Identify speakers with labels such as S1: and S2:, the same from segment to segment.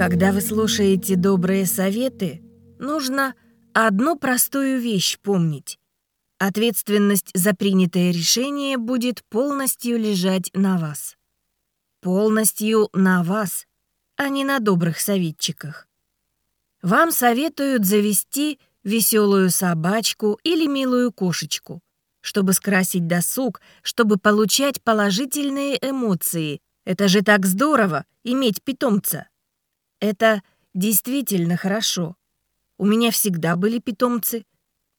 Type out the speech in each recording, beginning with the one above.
S1: Когда вы слушаете добрые советы, нужно одну простую вещь помнить. Ответственность за принятое решение будет полностью лежать на вас. Полностью на вас, а не на добрых советчиках. Вам советуют завести веселую собачку или милую кошечку, чтобы скрасить досуг, чтобы получать положительные эмоции. Это же так здорово — иметь питомца. Это действительно хорошо. У меня всегда были питомцы.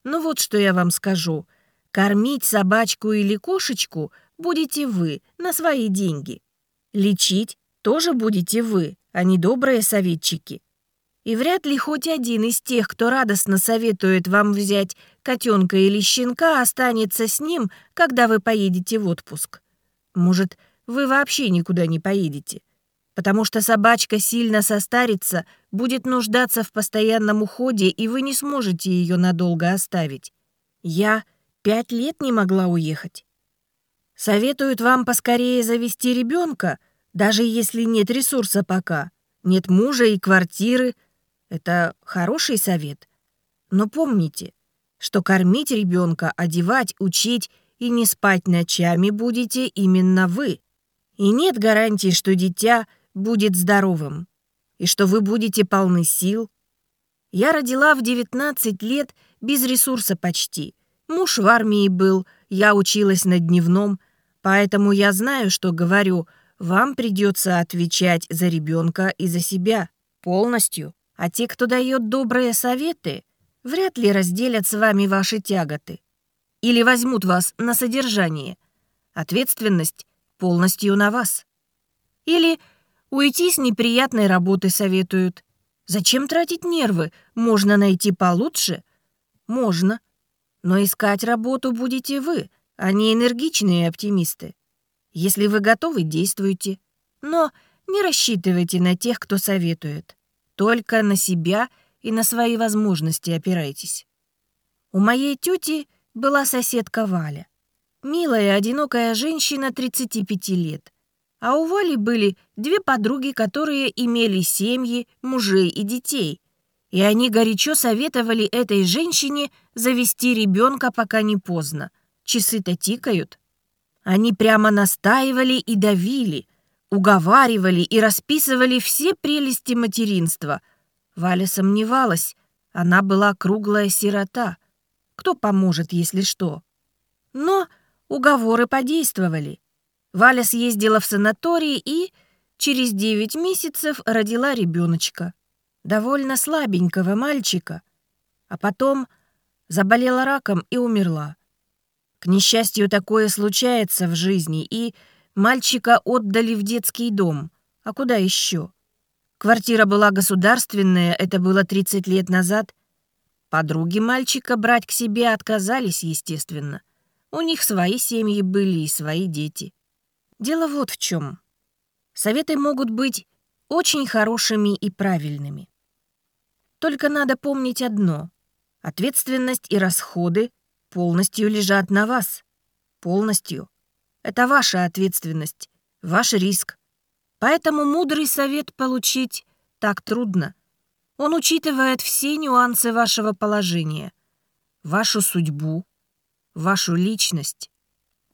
S1: Ну вот что я вам скажу. Кормить собачку или кошечку будете вы на свои деньги. Лечить тоже будете вы, а не добрые советчики. И вряд ли хоть один из тех, кто радостно советует вам взять котенка или щенка, останется с ним, когда вы поедете в отпуск. Может, вы вообще никуда не поедете. Потому что собачка сильно состарится, будет нуждаться в постоянном уходе, и вы не сможете ее надолго оставить. Я пять лет не могла уехать. Советуют вам поскорее завести ребенка, даже если нет ресурса пока, нет мужа и квартиры — это хороший совет. Но помните, что кормить ребенка, одевать, учить и не спать ночами будете именно вы. И нет гарантии, что дитя будет здоровым, и что вы будете полны сил. Я родила в 19 лет без ресурса почти. Муж в армии был, я училась на дневном, поэтому я знаю, что говорю, вам придется отвечать за ребенка и за себя полностью. А те, кто дает добрые советы, вряд ли разделят с вами ваши тяготы. Или возьмут вас на содержание. Ответственность полностью на вас. Или уйти с неприятной работы советуют. Зачем тратить нервы? Можно найти получше? Можно. Но искать работу будете вы, а не энергичные оптимисты. Если вы готовы, действуйте. Но не рассчитывайте на тех, кто советует. Только на себя и на свои возможности опирайтесь. У моей тети была соседка Валя. Милая, одинокая женщина 35 лет. А у Вали были две подруги, которые имели семьи, мужей и детей. И они горячо советовали этой женщине завести ребенка, пока не поздно. Часы-то тикают. Они прямо настаивали и давили, уговаривали и расписывали все прелести материнства. Валя сомневалась, она была круглая сирота. Кто поможет, если что? Но уговоры подействовали. Валя съездила в санаторий и через девять месяцев родила ребеночка, довольно слабенького мальчика, а потом заболела раком и умерла. К несчастью, такое случается в жизни, и Мальчика отдали в детский дом. А куда еще? Квартира была государственная, это было 30 лет назад. Подруги мальчика брать к себе отказались, естественно. У них свои семьи были и свои дети. Дело вот в чем. Советы могут быть очень хорошими и правильными. Только надо помнить одно. Ответственность и расходы полностью лежат на вас. Полностью. Это ваша ответственность, ваш риск. Поэтому мудрый совет получить так трудно. Он учитывает все нюансы вашего положения, вашу судьбу, вашу личность.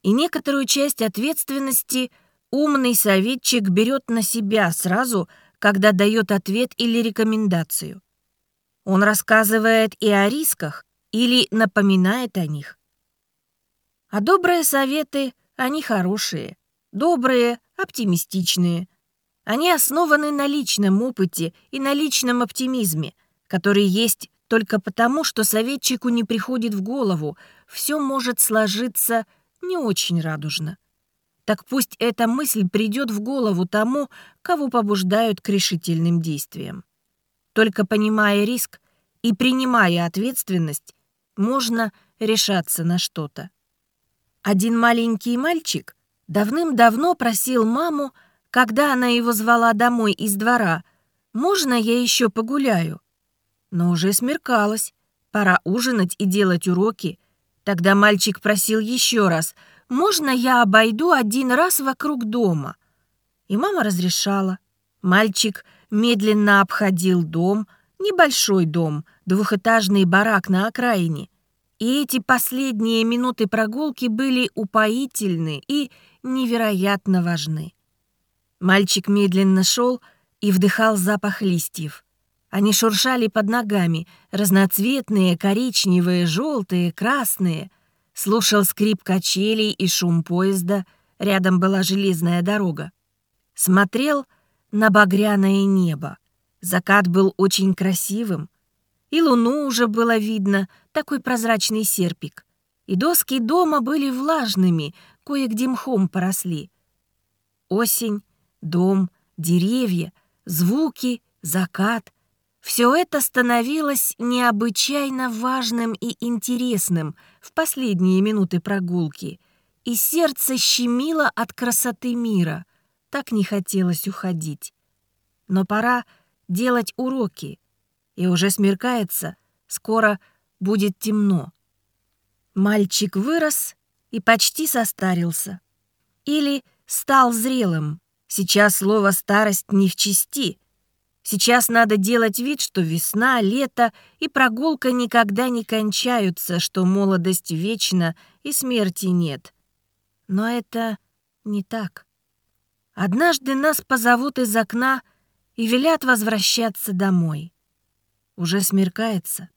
S1: И некоторую часть ответственности умный советчик берет на себя сразу, когда дает ответ или рекомендацию. Он рассказывает и о рисках, или напоминает о них. А добрые советы они хорошие, добрые, оптимистичные. Они основаны на личном опыте и на личном оптимизме, который есть только потому, что советчику не приходит в голову, все может сложиться не очень радужно. Так пусть эта мысль придет в голову тому, кого побуждают к решительным действиям. Только понимая риск и принимая ответственность, можно решаться на что-то. Один маленький мальчик давным-давно просил маму, когда она его звала домой из двора, «Можно я еще погуляю?» Но уже смеркалось, пора ужинать и делать уроки. Тогда мальчик просил еще раз, «Можно я обойду один раз вокруг дома?» И мама разрешала. Мальчик медленно обходил дом, небольшой дом, двухэтажный барак на окраине. И эти последние минуты прогулки были упоительны и невероятно важны. Мальчик медленно шел и вдыхал запах листьев. Они шуршали под ногами, разноцветные, коричневые, желтые, красные. Слушал скрип качелей и шум поезда, рядом была железная дорога. Смотрел на багряное небо. Закат был очень красивым. И луну уже было видно, такой прозрачный серпик. И доски дома были влажными, кое-где мхом поросли. Осень, дом, деревья, звуки, закат — все это становилось необычайно важным и интересным в последние минуты прогулки, и сердце щемило от красоты мира. Так не хотелось уходить. Но пора делать уроки, и уже смеркается, скоро будет темно. Мальчик вырос и почти состарился. Или стал зрелым. Сейчас слово «старость» не в чести — Сейчас надо делать вид, что весна, лето и прогулка никогда не кончаются, что молодость вечна и смерти нет. Но это не так. Однажды нас позовут из окна и велят возвращаться домой. Уже смеркается.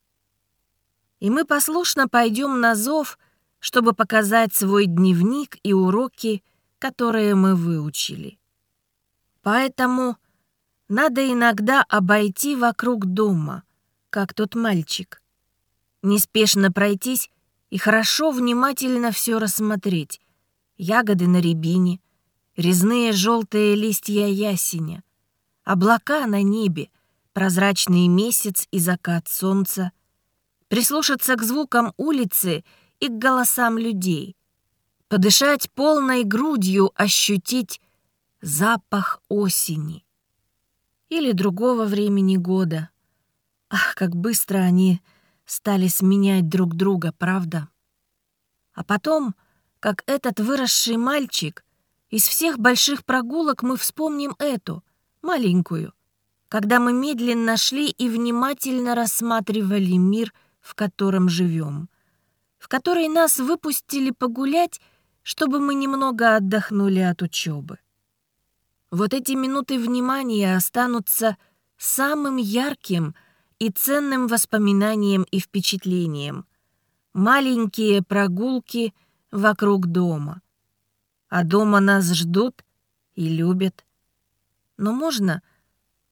S1: И мы послушно пойдем на зов, чтобы показать свой дневник и уроки, которые мы выучили. Поэтому надо иногда обойти вокруг дома, как тот мальчик. Неспешно пройтись и хорошо внимательно все рассмотреть. Ягоды на рябине, резные желтые листья ясеня, облака на небе, прозрачный месяц и закат солнца, прислушаться к звукам улицы и к голосам людей, подышать полной грудью, ощутить запах осени или другого времени года. Ах, как быстро они стали сменять друг друга, правда? А потом, как этот выросший мальчик, из всех больших прогулок мы вспомним эту, маленькую, когда мы медленно шли и внимательно рассматривали мир, в котором живем, в который нас выпустили погулять, чтобы мы немного отдохнули от учебы. Вот эти минуты внимания останутся самым ярким и ценным воспоминанием и впечатлением. Маленькие прогулки вокруг дома. А дома нас ждут и любят. Но можно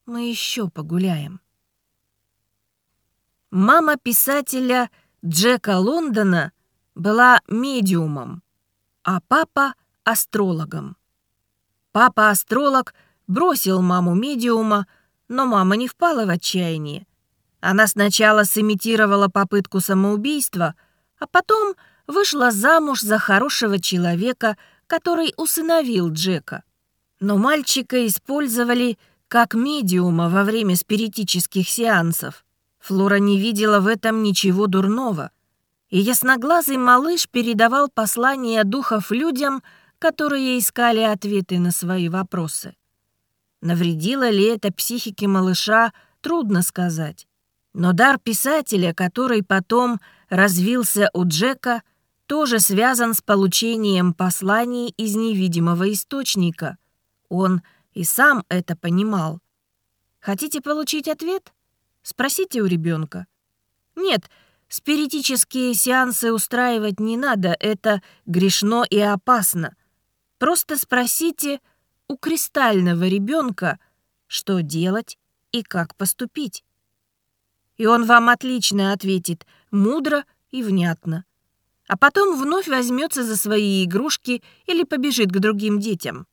S1: мы еще погуляем? Мама писателя Джека Лондона была медиумом, а папа — астрологом. Папа-астролог бросил маму медиума, но мама не впала в отчаяние. Она сначала сымитировала попытку самоубийства, а потом вышла замуж за хорошего человека, который усыновил Джека. Но мальчика использовали как медиума во время спиритических сеансов. Флора не видела в этом ничего дурного. И ясноглазый малыш передавал послания духов людям, которые искали ответы на свои вопросы. Навредило ли это психике малыша, трудно сказать. Но дар писателя, который потом развился у Джека, тоже связан с получением посланий из невидимого источника. Он и сам это понимал. Хотите получить ответ? Спросите у ребенка. Нет, спиритические сеансы устраивать не надо, это грешно и опасно. Просто спросите у кристального ребенка, что делать и как поступить. И он вам отлично ответит, мудро и внятно. А потом вновь возьмется за свои игрушки или побежит к другим детям.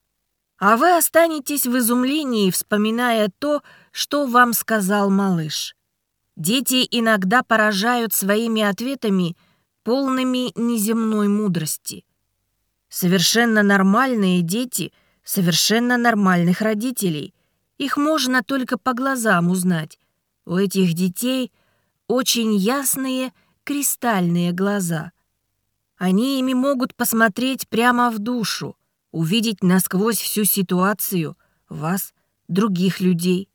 S1: А вы останетесь в изумлении, вспоминая то, что вам сказал малыш. Дети иногда поражают своими ответами, полными неземной мудрости. Совершенно нормальные дети совершенно нормальных родителей. Их можно только по глазам узнать. У этих детей очень ясные кристальные глаза. Они ими могут посмотреть прямо в душу, увидеть насквозь всю ситуацию, вас, других людей.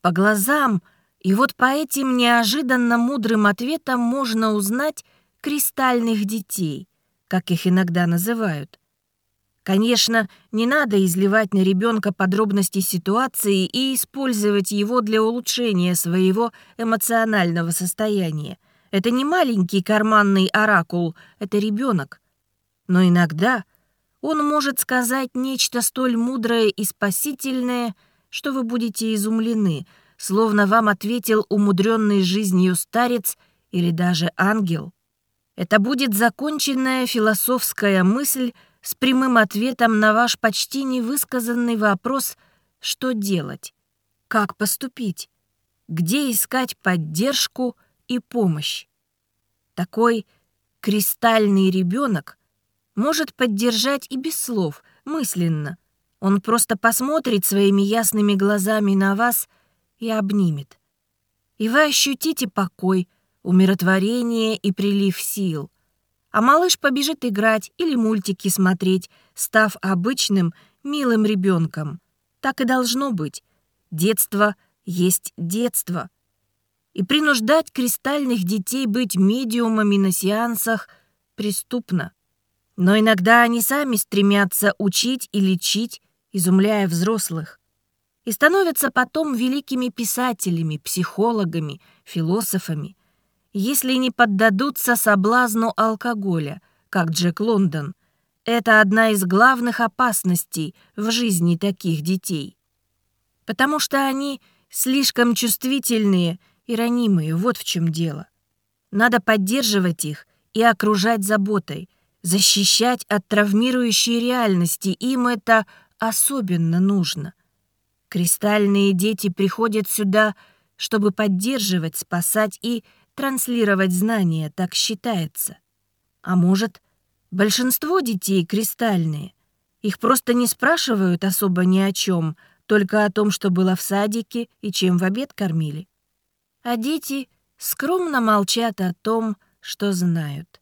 S1: по глазам, и вот по этим неожиданно мудрым ответам можно узнать кристальных детей, как их иногда называют. Конечно, не надо изливать на ребенка подробности ситуации и использовать его для улучшения своего эмоционального состояния. Это не маленький карманный оракул, это ребенок. Но иногда он может сказать нечто столь мудрое и спасительное, что вы будете изумлены, словно вам ответил умудренный жизнью старец или даже ангел. Это будет законченная философская мысль, с прямым ответом на ваш почти невысказанный вопрос «что делать?», «как поступить?», «где искать поддержку и помощь?». Такой кристальный ребенок может поддержать и без слов, мысленно. Он просто посмотрит своими ясными глазами на вас и обнимет. И вы ощутите покой, умиротворение и прилив сил а малыш побежит играть или мультики смотреть, став обычным, милым ребенком. Так и должно быть. Детство есть детство. И принуждать кристальных детей быть медиумами на сеансах преступно. Но иногда они сами стремятся учить и лечить, изумляя взрослых. И становятся потом великими писателями, психологами, философами – если не поддадутся соблазну алкоголя, как Джек Лондон. Это одна из главных опасностей в жизни таких детей. Потому что они слишком чувствительные и ранимые, вот в чем дело. Надо поддерживать их и окружать заботой, защищать от травмирующей реальности, им это особенно нужно. Кристальные дети приходят сюда, чтобы поддерживать, спасать и транслировать знания, так считается. А может, большинство детей кристальные. Их просто не спрашивают особо ни о чем, только о том, что было в садике и чем в обед кормили. А дети скромно молчат о том, что знают,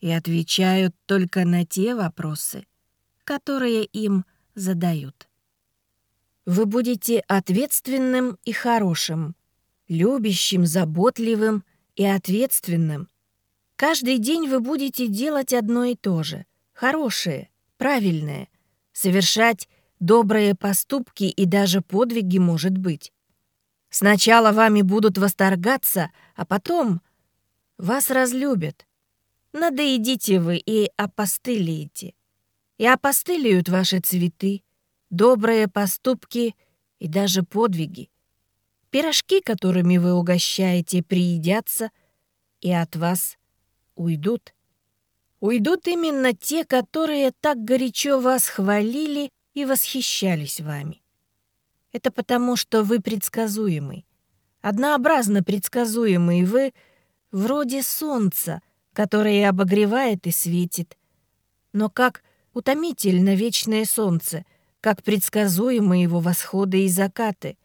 S1: и отвечают только на те вопросы, которые им задают. Вы будете ответственным и хорошим, любящим, заботливым и ответственным. Каждый день вы будете делать одно и то же, хорошее, правильное, совершать добрые поступки и даже подвиги, может быть. Сначала вами будут восторгаться, а потом вас разлюбят. Надоедите вы и опостылиете. И опостылиют ваши цветы, добрые поступки и даже подвиги. Пирожки, которыми вы угощаете, приедятся и от вас уйдут. Уйдут именно те, которые так горячо вас хвалили и восхищались вами. Это потому, что вы предсказуемый. Однообразно предсказуемый вы вроде солнца, которое обогревает и светит. Но как утомительно вечное солнце, как предсказуемы его восходы и закаты —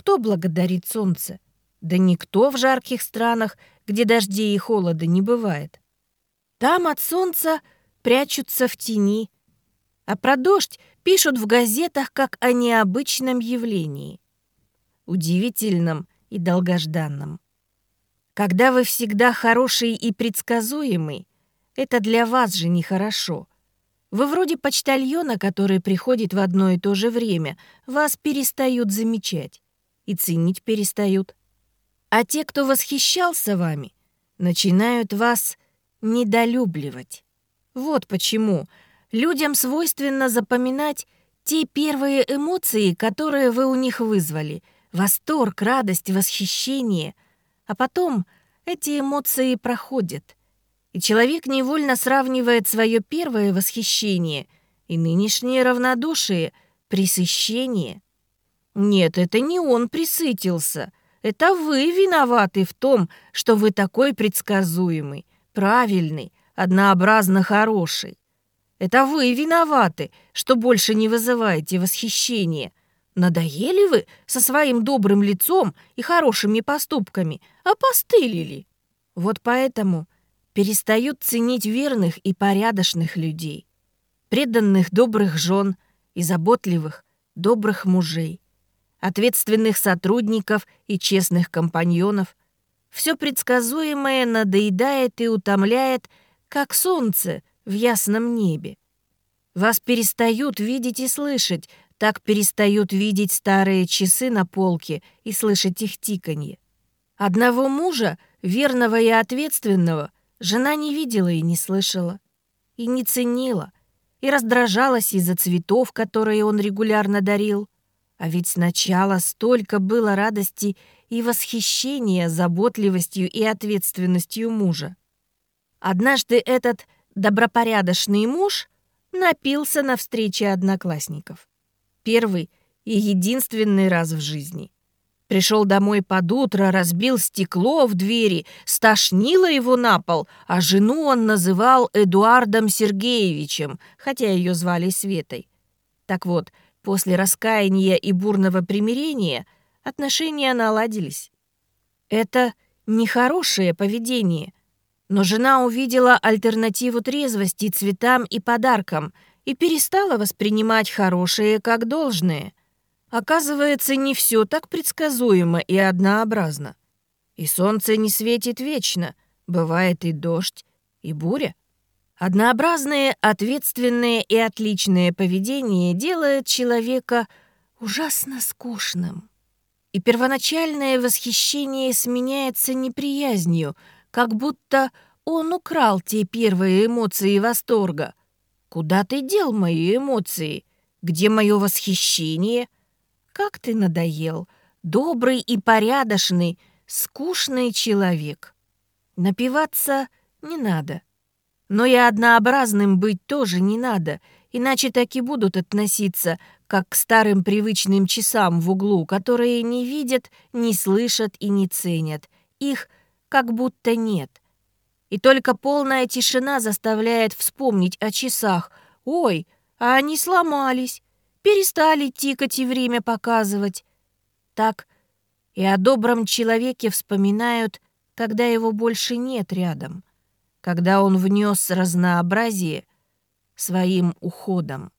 S1: кто благодарит солнце? Да никто в жарких странах, где дождей и холода не бывает. Там от солнца прячутся в тени, а про дождь пишут в газетах как о необычном явлении. Удивительном и долгожданном. Когда вы всегда хороший и предсказуемый, это для вас же нехорошо. Вы вроде почтальона, который приходит в одно и то же время, вас перестают замечать и ценить перестают. А те, кто восхищался вами, начинают вас недолюбливать. Вот почему людям свойственно запоминать те первые эмоции, которые вы у них вызвали. Восторг, радость, восхищение. А потом эти эмоции проходят. И человек невольно сравнивает свое первое восхищение и нынешнее равнодушие, пресыщение. Нет, это не он присытился. Это вы виноваты в том, что вы такой предсказуемый, правильный, однообразно хороший. Это вы виноваты, что больше не вызываете восхищения. Надоели вы со своим добрым лицом и хорошими поступками, опостылили. Вот поэтому перестают ценить верных и порядочных людей, преданных добрых жен и заботливых добрых мужей. Ответственных сотрудников и честных компаньонов. Все предсказуемое надоедает и утомляет, как солнце в ясном небе. Вас перестают видеть и слышать, так перестают видеть старые часы на полке и слышать их тиканье. Одного мужа, верного и ответственного, жена не видела и не слышала, и не ценила, и раздражалась из-за цветов, которые он регулярно дарил. А ведь сначала столько было радости и восхищения заботливостью и ответственностью мужа. Однажды этот добропорядочный муж напился на встрече одноклассников. Первый и единственный раз в жизни. Пришел домой под утро, разбил стекло в двери, стошнило его на пол, а жену он называл Эдуардом Сергеевичем, хотя ее звали Светой. Так вот, после раскаяния и бурного примирения отношения наладились. Это нехорошее поведение, но жена увидела альтернативу трезвости, цветам и подаркам и перестала воспринимать хорошее как должное – Оказывается, не все так предсказуемо и однообразно. И солнце не светит вечно, бывает и дождь, и буря. Однообразное, ответственное и отличное поведение делает человека ужасно скучным. И первоначальное восхищение сменяется неприязнью, как будто он украл те первые эмоции восторга. Куда ты дел мои эмоции? Где мое восхищение — как ты надоел, добрый и порядочный, скучный человек. Напиваться не надо. Но и однообразным быть тоже не надо, иначе так и будут относиться, как к старым привычным часам в углу, которые не видят, не слышат и не ценят. Их как будто нет. И только полная тишина заставляет вспомнить о часах. «Ой, а они сломались перестали тикать и время показывать. Так и о добром человеке вспоминают, когда его больше нет рядом, когда он внес разнообразие своим уходом.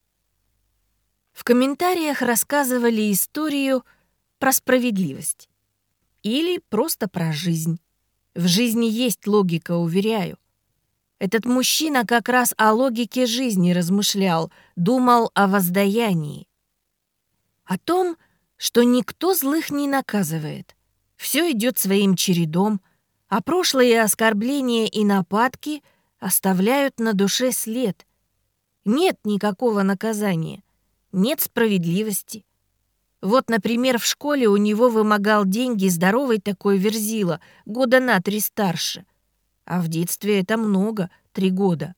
S1: В комментариях рассказывали историю про справедливость или просто про жизнь. В жизни есть логика, уверяю. Этот мужчина как раз о логике жизни размышлял, думал о воздаянии. О том, что никто злых не наказывает. Все идет своим чередом, а прошлые оскорбления и нападки оставляют на душе след. Нет никакого наказания, нет справедливости. Вот, например, в школе у него вымогал деньги здоровый такой верзила, года на три старше. А в детстве это много, три года.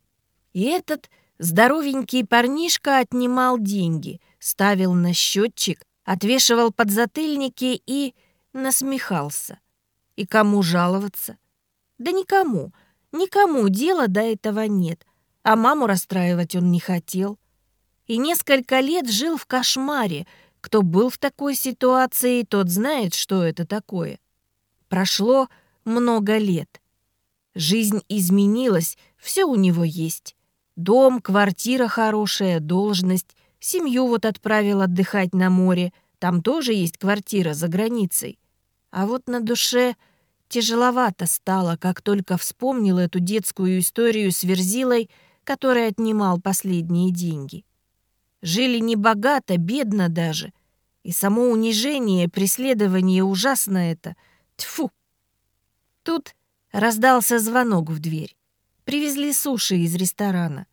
S1: И этот здоровенький парнишка отнимал деньги, ставил на счетчик, отвешивал подзатыльники и насмехался. И кому жаловаться? Да никому, никому дела до этого нет, а маму расстраивать он не хотел. И несколько лет жил в кошмаре. Кто был в такой ситуации, тот знает, что это такое. Прошло много лет. Жизнь изменилась, все у него есть. Дом, квартира хорошая, должность. Семью вот отправил отдыхать на море. Там тоже есть квартира за границей. А вот на душе тяжеловато стало, как только вспомнил эту детскую историю с Верзилой, который отнимал последние деньги. Жили не богато, бедно даже. И само унижение, преследование ужасно это. Тьфу! Тут Раздался звонок в дверь. Привезли суши из ресторана.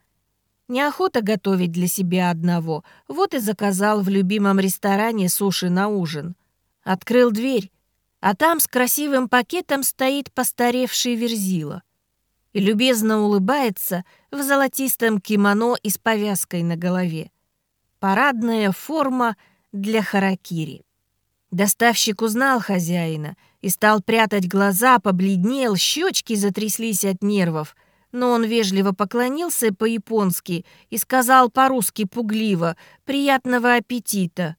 S1: Неохота готовить для себя одного, вот и заказал в любимом ресторане суши на ужин. Открыл дверь, а там с красивым пакетом стоит постаревший верзила. И любезно улыбается в золотистом кимоно и с повязкой на голове. Парадная форма для харакири. Доставщик узнал хозяина и стал прятать глаза, побледнел, щечки затряслись от нервов. Но он вежливо поклонился по-японски и сказал по-русски пугливо «Приятного аппетита».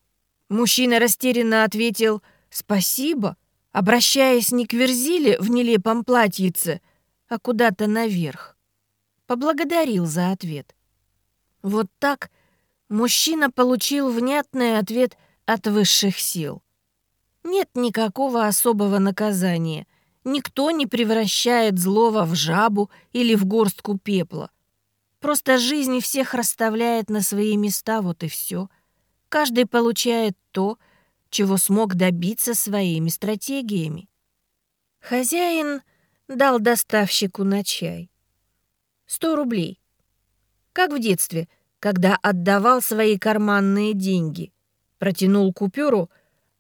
S1: Мужчина растерянно ответил «Спасибо», обращаясь не к Верзиле в нелепом платьице, а куда-то наверх. Поблагодарил за ответ. Вот так мужчина получил внятный ответ от высших сил. Нет никакого особого наказания. Никто не превращает злого в жабу или в горстку пепла. Просто жизнь всех расставляет на свои места, вот и все. Каждый получает то, чего смог добиться своими стратегиями. Хозяин дал доставщику на чай. Сто рублей. Как в детстве, когда отдавал свои карманные деньги. Протянул купюру,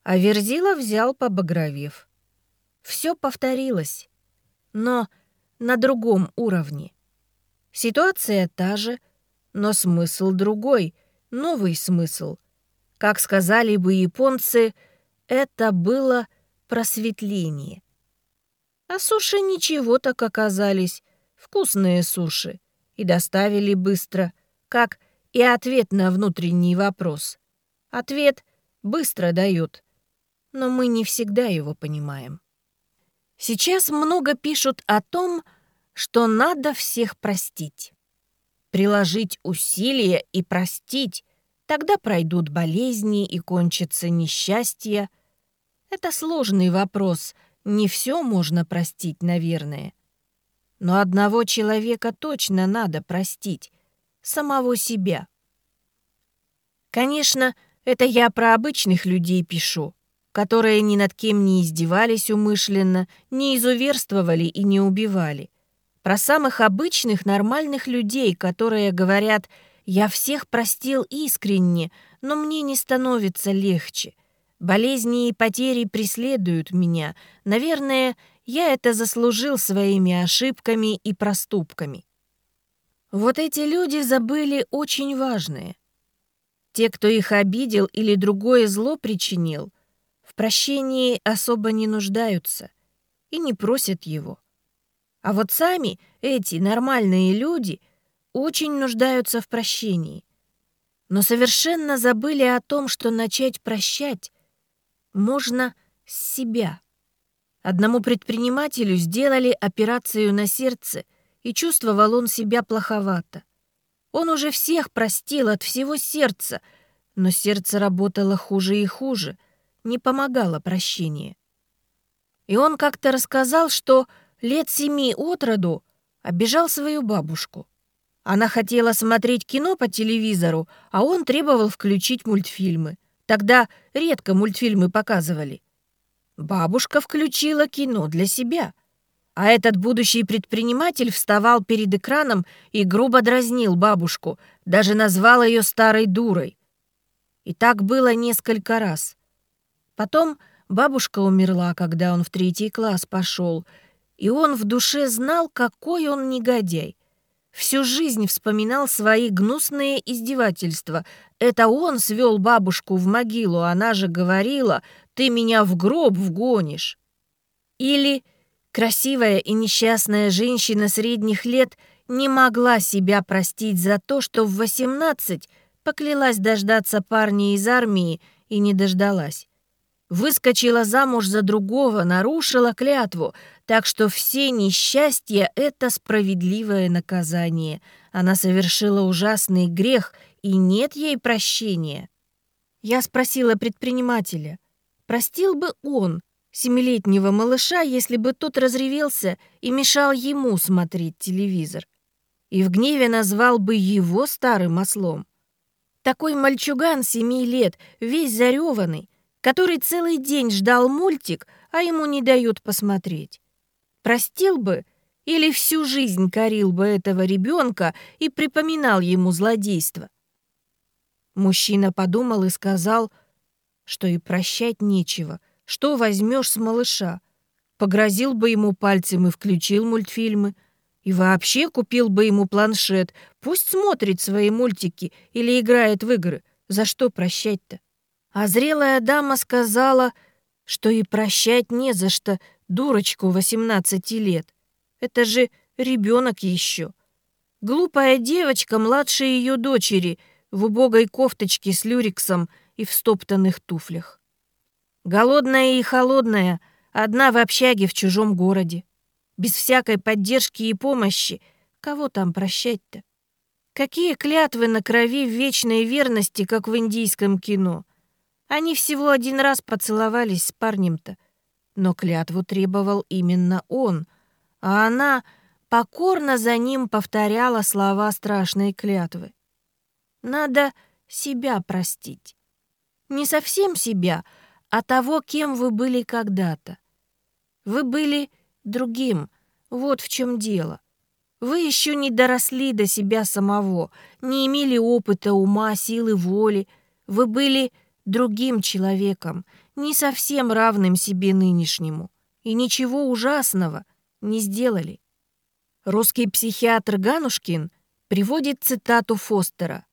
S1: а Верзила взял побагровев. Все повторилось, но на другом уровне. Ситуация та же, но смысл другой, новый смысл. Как сказали бы японцы, это было просветление. А суши ничего так оказались, вкусные суши, и доставили быстро, как и ответ на внутренний вопрос. Ответ быстро дают, но мы не всегда его понимаем. Сейчас много пишут о том, что надо всех простить. Приложить усилия и простить, тогда пройдут болезни и кончится несчастье. Это сложный вопрос, не все можно простить, наверное. Но одного человека точно надо простить, самого себя. Конечно, это я про обычных людей пишу, которые ни над кем не издевались умышленно, не изуверствовали и не убивали. Про самых обычных нормальных людей, которые говорят «я всех простил искренне, но мне не становится легче». Болезни и потери преследуют меня. Наверное, я это заслужил своими ошибками и проступками. Вот эти люди забыли очень важное. Те, кто их обидел или другое зло причинил, в прощении особо не нуждаются и не просят его. А вот сами эти нормальные люди очень нуждаются в прощении. Но совершенно забыли о том, что начать прощать можно с себя. Одному предпринимателю сделали операцию на сердце, и чувствовал он себя плоховато. Он уже всех простил от всего сердца, но сердце работало хуже и хуже, не помогало прощение. И он как-то рассказал, что лет семи от роду обижал свою бабушку. Она хотела смотреть кино по телевизору, а он требовал включить мультфильмы. Тогда редко мультфильмы показывали. Бабушка включила кино для себя. А этот будущий предприниматель вставал перед экраном и грубо дразнил бабушку, даже назвал ее старой дурой. И так было несколько раз. Потом бабушка умерла, когда он в третий класс пошел, и он в душе знал, какой он негодяй. Всю жизнь вспоминал свои гнусные издевательства. Это он свел бабушку в могилу, она же говорила, «Ты меня в гроб вгонишь». Или красивая и несчастная женщина средних лет не могла себя простить за то, что в 18 поклялась дождаться парня из армии и не дождалась. Выскочила замуж за другого, нарушила клятву, так что все несчастья — это справедливое наказание. Она совершила ужасный грех, и нет ей прощения. Я спросила предпринимателя, простил бы он семилетнего малыша, если бы тот разревелся и мешал ему смотреть телевизор, и в гневе назвал бы его старым ослом. Такой мальчуган семи лет, весь зареванный, который целый день ждал мультик, а ему не дают посмотреть. Простил бы или всю жизнь корил бы этого ребенка и припоминал ему злодейство? Мужчина подумал и сказал, что и прощать нечего, что возьмешь с малыша. Погрозил бы ему пальцем и включил мультфильмы. И вообще купил бы ему планшет. Пусть смотрит свои мультики или играет в игры. За что прощать-то? А зрелая дама сказала, что и прощать не за что дурочку 18 лет. Это же ребенок еще. Глупая девочка младше ее дочери в убогой кофточке с люрексом и в стоптанных туфлях. Голодная и холодная, одна в общаге в чужом городе. Без всякой поддержки и помощи. Кого там прощать-то? Какие клятвы на крови в вечной верности, как в индийском кино? Они всего один раз поцеловались с парнем-то, но клятву требовал именно он, а она покорно за ним повторяла слова страшной клятвы. Надо себя простить. Не совсем себя, а того, кем вы были когда-то. Вы были другим, вот в чем дело. Вы еще не доросли до себя самого, не имели опыта, ума, силы, воли. Вы были другим человеком, не совсем равным себе нынешнему, и ничего ужасного не сделали. Русский психиатр Ганушкин приводит цитату Фостера.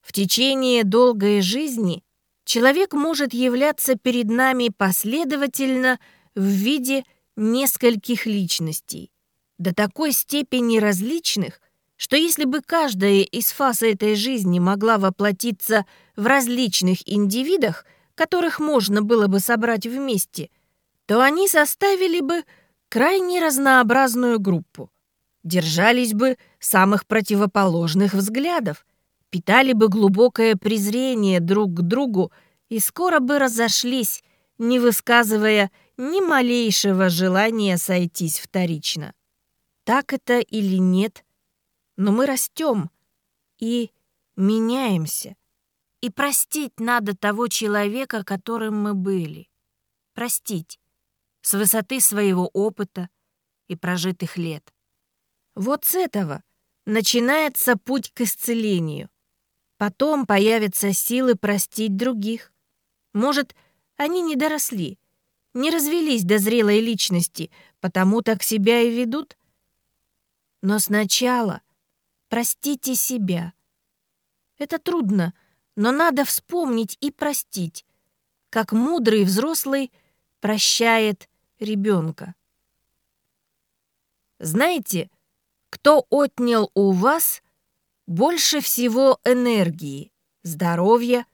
S1: «В течение долгой жизни человек может являться перед нами последовательно в виде нескольких личностей, до такой степени различных, что если бы каждая из фаз этой жизни могла воплотиться в различных индивидах, которых можно было бы собрать вместе, то они составили бы крайне разнообразную группу держались бы самых противоположных взглядов, питали бы глубокое презрение друг к другу и скоро бы разошлись, не высказывая ни малейшего желания сойтись вторично. Так это или нет, но мы растем и меняемся. И простить надо того человека, которым мы были. Простить с высоты своего опыта и прожитых лет. Вот с этого начинается путь к исцелению. Потом появятся силы простить других. Может, они не доросли, не развелись до зрелой личности, потому так себя и ведут? Но сначала простите себя. Это трудно, но надо вспомнить и простить, как мудрый взрослый прощает ребенка. Знаете, кто отнял у вас больше всего энергии, здоровья,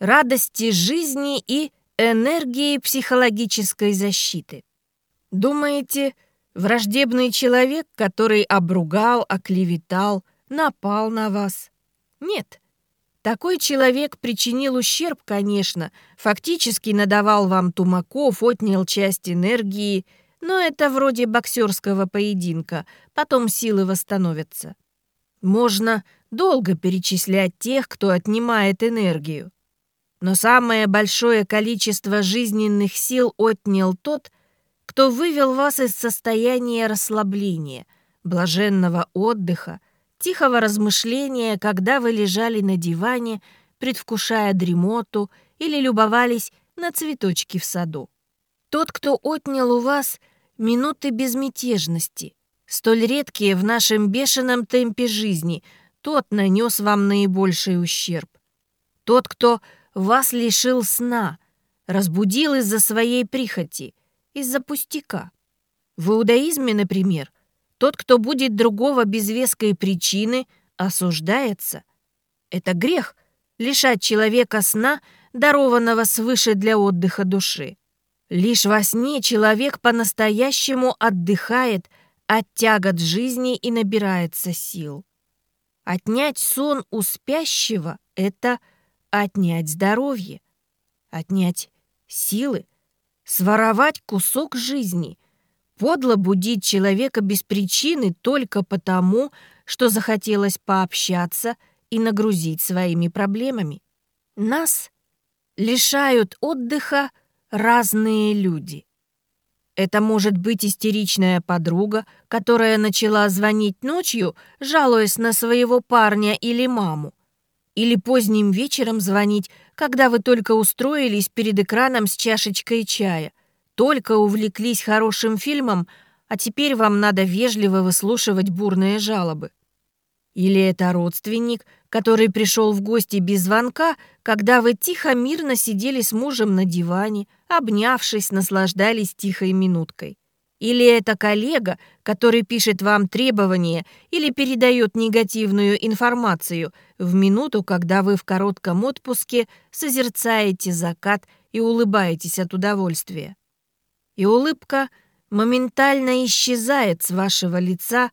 S1: радости жизни и энергии психологической защиты. Думаете, враждебный человек, который обругал, оклеветал, напал на вас? Нет. Такой человек причинил ущерб, конечно, фактически надавал вам тумаков, отнял часть энергии – но это вроде боксерского поединка, потом силы восстановятся. Можно долго перечислять тех, кто отнимает энергию. Но самое большое количество жизненных сил отнял тот, кто вывел вас из состояния расслабления, блаженного отдыха, тихого размышления, когда вы лежали на диване, предвкушая дремоту или любовались на цветочки в саду. Тот, кто отнял у вас – минуты безмятежности, столь редкие в нашем бешеном темпе жизни, тот нанес вам наибольший ущерб. Тот, кто вас лишил сна, разбудил из-за своей прихоти, из-за пустяка. В иудаизме, например, тот, кто будет другого без веской причины, осуждается. Это грех — лишать человека сна, дарованного свыше для отдыха души. Лишь во сне человек по-настоящему отдыхает от тягот жизни и набирается сил. Отнять сон у спящего — это отнять здоровье, отнять силы, своровать кусок жизни, подло будить человека без причины только потому, что захотелось пообщаться и нагрузить своими проблемами. Нас лишают отдыха разные люди. Это может быть истеричная подруга, которая начала звонить ночью, жалуясь на своего парня или маму. Или поздним вечером звонить, когда вы только устроились перед экраном с чашечкой чая, только увлеклись хорошим фильмом, а теперь вам надо вежливо выслушивать бурные жалобы. Или это родственник, который пришел в гости без звонка, когда вы тихо мирно сидели с мужем на диване, обнявшись, наслаждались тихой минуткой. Или это коллега, который пишет вам требования или передает негативную информацию в минуту, когда вы в коротком отпуске созерцаете закат и улыбаетесь от удовольствия. И улыбка моментально исчезает с вашего лица,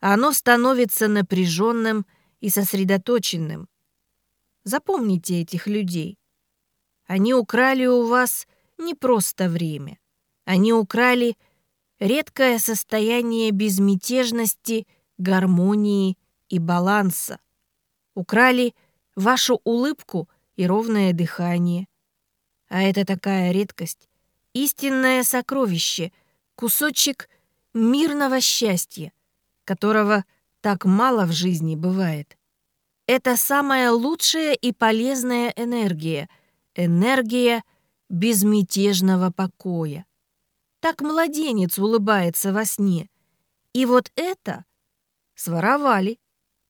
S1: оно становится напряженным и сосредоточенным. Запомните этих людей. Они украли у вас не просто время. Они украли редкое состояние безмятежности, гармонии и баланса. Украли вашу улыбку и ровное дыхание. А это такая редкость, истинное сокровище, кусочек мирного счастья, которого так мало в жизни бывает. Это самая лучшая и полезная энергия, энергия безмятежного покоя. Так младенец улыбается во сне. И вот это своровали.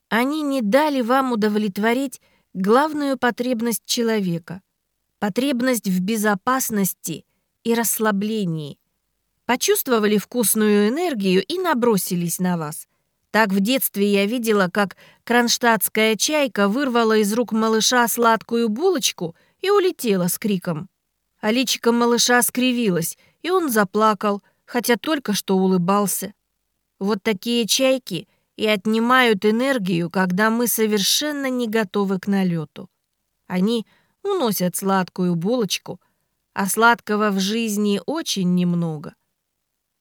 S1: Они не дали вам удовлетворить главную потребность человека — потребность в безопасности и расслаблении. Почувствовали вкусную энергию и набросились на вас. Так в детстве я видела, как кронштадтская чайка вырвала из рук малыша сладкую булочку и улетела с криком. А личико малыша скривилось, и он заплакал, хотя только что улыбался. Вот такие чайки и отнимают энергию, когда мы совершенно не готовы к налету. Они уносят сладкую булочку, а сладкого в жизни очень немного.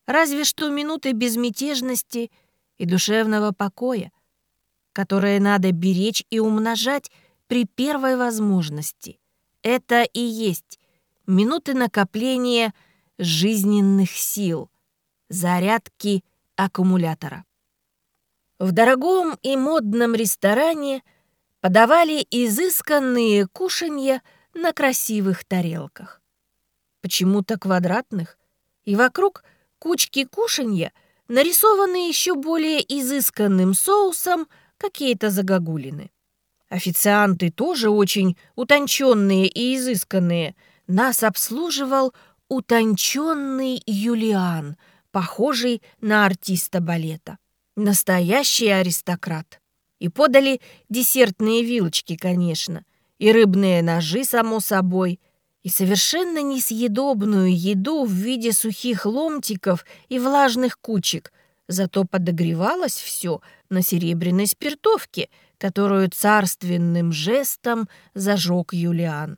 S1: Разве что минуты безмятежности и душевного покоя, которые надо беречь и умножать при первой возможности. Это и есть минуты накопления – жизненных сил, зарядки аккумулятора. В дорогом и модном ресторане подавали изысканные кушанья на красивых тарелках. Почему-то квадратных, и вокруг кучки кушанья нарисованы еще более изысканным соусом какие-то загогулины. Официанты тоже очень утонченные и изысканные. Нас обслуживал утонченный Юлиан, похожий на артиста балета. Настоящий аристократ. И подали десертные вилочки, конечно, и рыбные ножи, само собой, и совершенно несъедобную еду в виде сухих ломтиков и влажных кучек, зато подогревалось все на серебряной спиртовке, которую царственным жестом зажег Юлиан.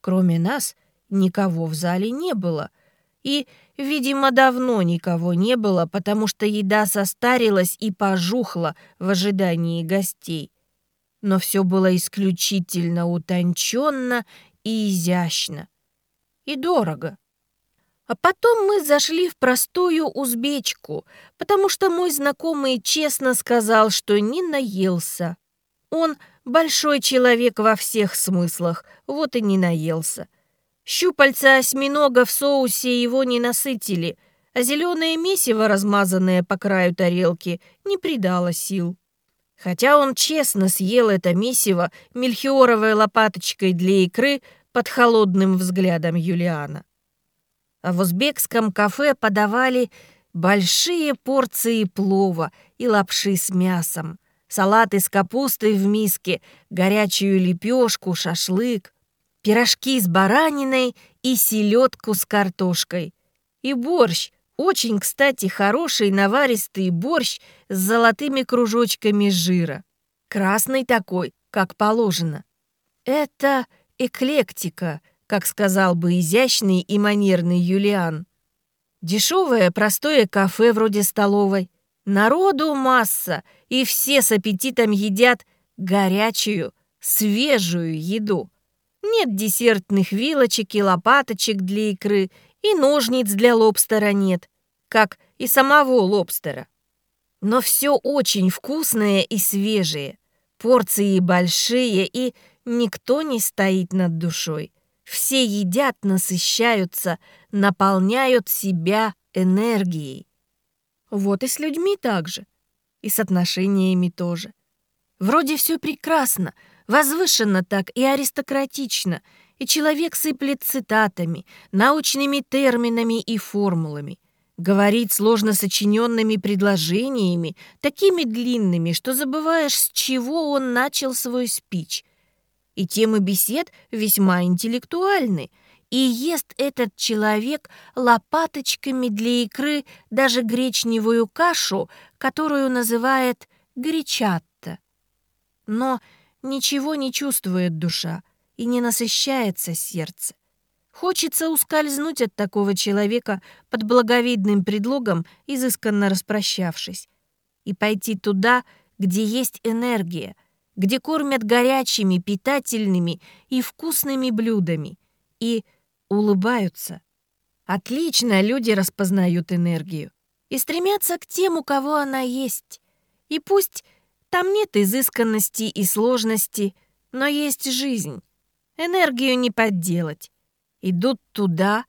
S1: Кроме нас — Никого в зале не было. И, видимо, давно никого не было, потому что еда состарилась и пожухла в ожидании гостей. Но все было исключительно утонченно и изящно. И дорого. А потом мы зашли в простую узбечку, потому что мой знакомый честно сказал, что не наелся. Он большой человек во всех смыслах, вот и не наелся. Щупальца осьминога в соусе его не насытили, а зеленое месиво, размазанное по краю тарелки, не придало сил. Хотя он честно съел это месиво мельхиоровой лопаточкой для икры под холодным взглядом Юлиана. А в узбекском кафе подавали большие порции плова и лапши с мясом, салаты с капустой в миске, горячую лепешку, шашлык пирожки с бараниной и селедку с картошкой. И борщ, очень, кстати, хороший наваристый борщ с золотыми кружочками жира. Красный такой, как положено. Это эклектика, как сказал бы изящный и манерный Юлиан. Дешевое простое кафе вроде столовой. Народу масса, и все с аппетитом едят горячую, свежую еду. Нет десертных вилочек и лопаточек для икры, и ножниц для лобстера нет, как и самого лобстера. Но все очень вкусное и свежее, порции большие, и никто не стоит над душой. Все едят, насыщаются, наполняют себя энергией. Вот и с людьми так же, и с отношениями тоже. Вроде все прекрасно, Возвышенно так и аристократично, и человек сыплет цитатами, научными терминами и формулами. Говорит сложно сочиненными предложениями, такими длинными, что забываешь, с чего он начал свой спич. И темы бесед весьма интеллектуальны, и ест этот человек лопаточками для икры даже гречневую кашу, которую называет гречатта. Но Ничего не чувствует душа, и не насыщается сердце. Хочется ускользнуть от такого человека под благовидным предлогом, изысканно распрощавшись, и пойти туда, где есть энергия, где кормят горячими, питательными и вкусными блюдами, и улыбаются. Отлично люди распознают энергию и стремятся к тем, у кого она есть. И пусть там нет изысканности и сложности, но есть жизнь. Энергию не подделать. Идут туда,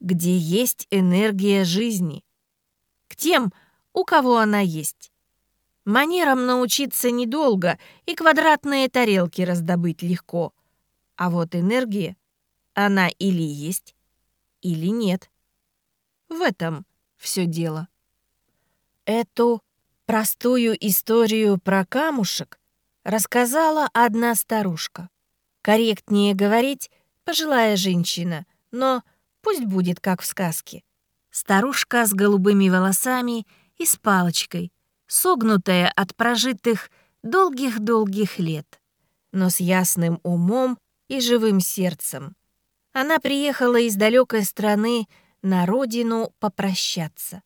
S1: где есть энергия жизни. К тем, у кого она есть. Манерам научиться недолго и квадратные тарелки раздобыть легко. А вот энергия, она или есть, или нет. В этом все дело. Эту простую историю про камушек рассказала одна старушка. Корректнее говорить пожилая женщина, но пусть будет как в сказке. Старушка с голубыми волосами и с палочкой, согнутая от прожитых долгих-долгих лет, но с ясным умом и живым сердцем. Она приехала из далекой страны на родину попрощаться.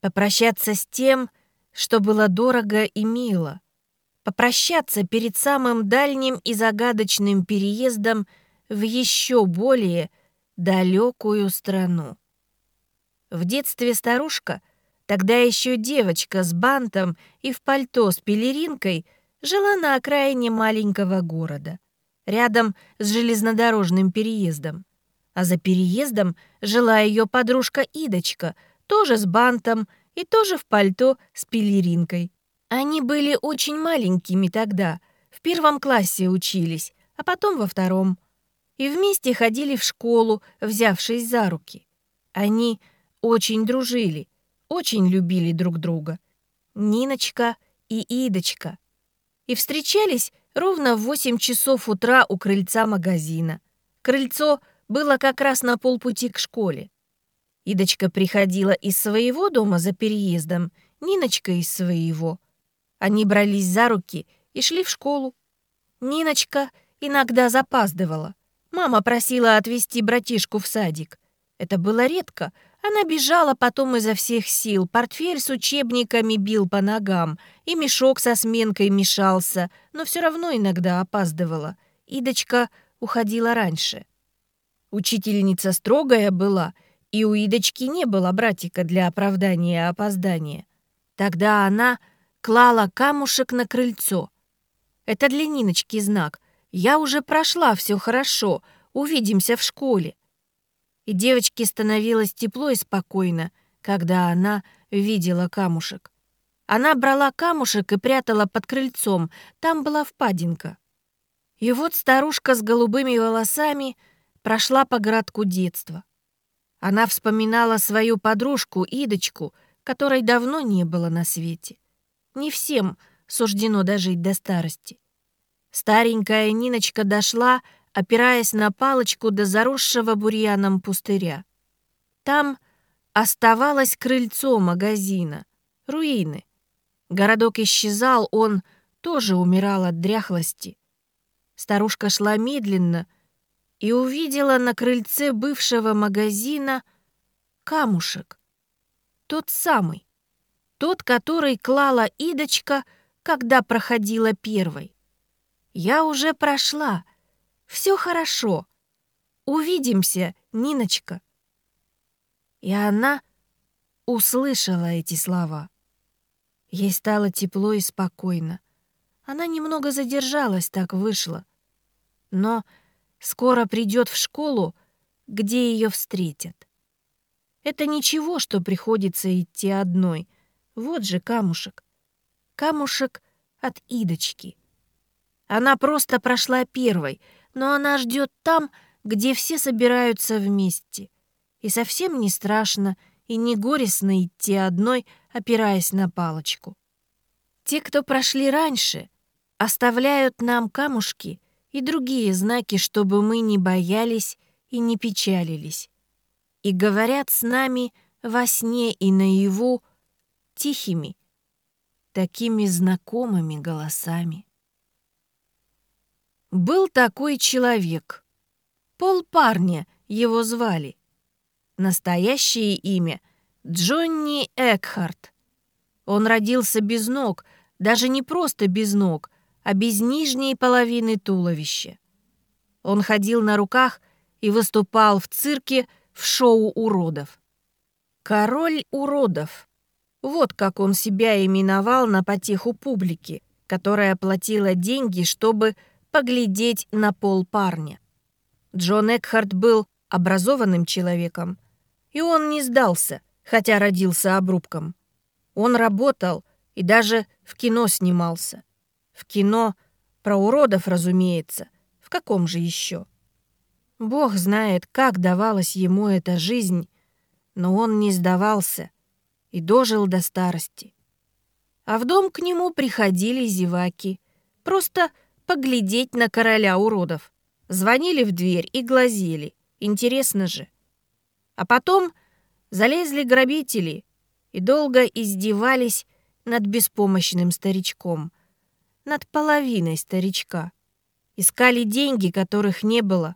S1: Попрощаться с тем, что было дорого и мило, попрощаться перед самым дальним и загадочным переездом в еще более далекую страну. В детстве старушка, тогда еще девочка с бантом и в пальто с пелеринкой, жила на окраине маленького города, рядом с железнодорожным переездом. А за переездом жила ее подружка Идочка, тоже с бантом и тоже в пальто с пелеринкой. Они были очень маленькими тогда, в первом классе учились, а потом во втором. И вместе ходили в школу, взявшись за руки. Они очень дружили, очень любили друг друга. Ниночка и Идочка. И встречались ровно в 8 часов утра у крыльца магазина. Крыльцо было как раз на полпути к школе. Идочка приходила из своего дома за переездом, Ниночка из своего — они брались за руки и шли в школу. Ниночка иногда запаздывала. Мама просила отвезти братишку в садик. Это было редко. Она бежала потом изо всех сил, портфель с учебниками бил по ногам, и мешок со сменкой мешался, но все равно иногда опаздывала. Идочка уходила раньше. Учительница строгая была, и у Идочки не было братика для оправдания опоздания. Тогда она клала камушек на крыльцо. Это для Ниночки знак. Я уже прошла, все хорошо, увидимся в школе. И девочке становилось тепло и спокойно, когда она видела камушек. Она брала камушек и прятала под крыльцом, там была впадинка. И вот старушка с голубыми волосами прошла по городку детства. Она вспоминала свою подружку Идочку, которой давно не было на свете. Не всем суждено дожить до старости. Старенькая Ниночка дошла, опираясь на палочку до заросшего бурьяном пустыря. Там оставалось крыльцо магазина, руины. Городок исчезал, он тоже умирал от дряхлости. Старушка шла медленно и увидела на крыльце бывшего магазина камушек. Тот самый, тот, который клала Идочка, когда проходила первой. Я уже прошла. Все хорошо. Увидимся, Ниночка. И она услышала эти слова. Ей стало тепло и спокойно. Она немного задержалась, так вышло. Но скоро придет в школу, где ее встретят. Это ничего, что приходится идти одной — вот же камушек. Камушек от Идочки. Она просто прошла первой, но она ждет там, где все собираются вместе. И совсем не страшно и не горестно идти одной, опираясь на палочку. Те, кто прошли раньше, оставляют нам камушки и другие знаки, чтобы мы не боялись и не печалились. И говорят с нами во сне и наяву тихими, такими знакомыми голосами. Был такой человек. Пол парня его звали. Настоящее имя — Джонни Экхарт. Он родился без ног, даже не просто без ног, а без нижней половины туловища. Он ходил на руках и выступал в цирке в шоу уродов. Король уродов. Вот как он себя именовал на потеху публики, которая платила деньги, чтобы поглядеть на пол парня. Джон Экхарт был образованным человеком, и он не сдался, хотя родился обрубком. Он работал и даже в кино снимался. В кино про уродов, разумеется. В каком же еще? Бог знает, как давалась ему эта жизнь, но он не сдавался и дожил до старости. А в дом к нему приходили зеваки. Просто поглядеть на короля уродов. Звонили в дверь и глазели. Интересно же. А потом залезли грабители и долго издевались над беспомощным старичком. Над половиной старичка. Искали деньги, которых не было,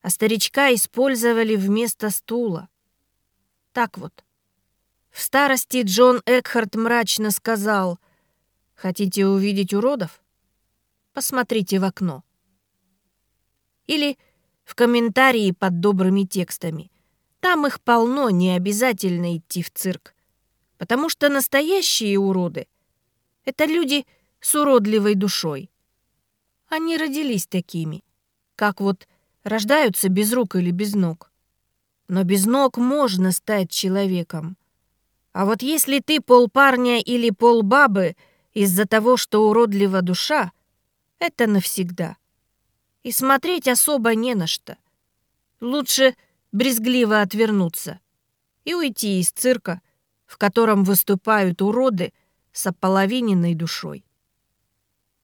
S1: а старичка использовали вместо стула. Так вот. В старости Джон Экхарт мрачно сказал, «Хотите увидеть уродов? Посмотрите в окно». Или в комментарии под добрыми текстами. Там их полно, не обязательно идти в цирк. Потому что настоящие уроды — это люди с уродливой душой. Они родились такими, как вот рождаются без рук или без ног. Но без ног можно стать человеком. А вот если ты полпарня или полбабы из-за того, что уродлива душа, это навсегда и смотреть особо не на что. Лучше брезгливо отвернуться и уйти из цирка, в котором выступают уроды с ополовиненной душой.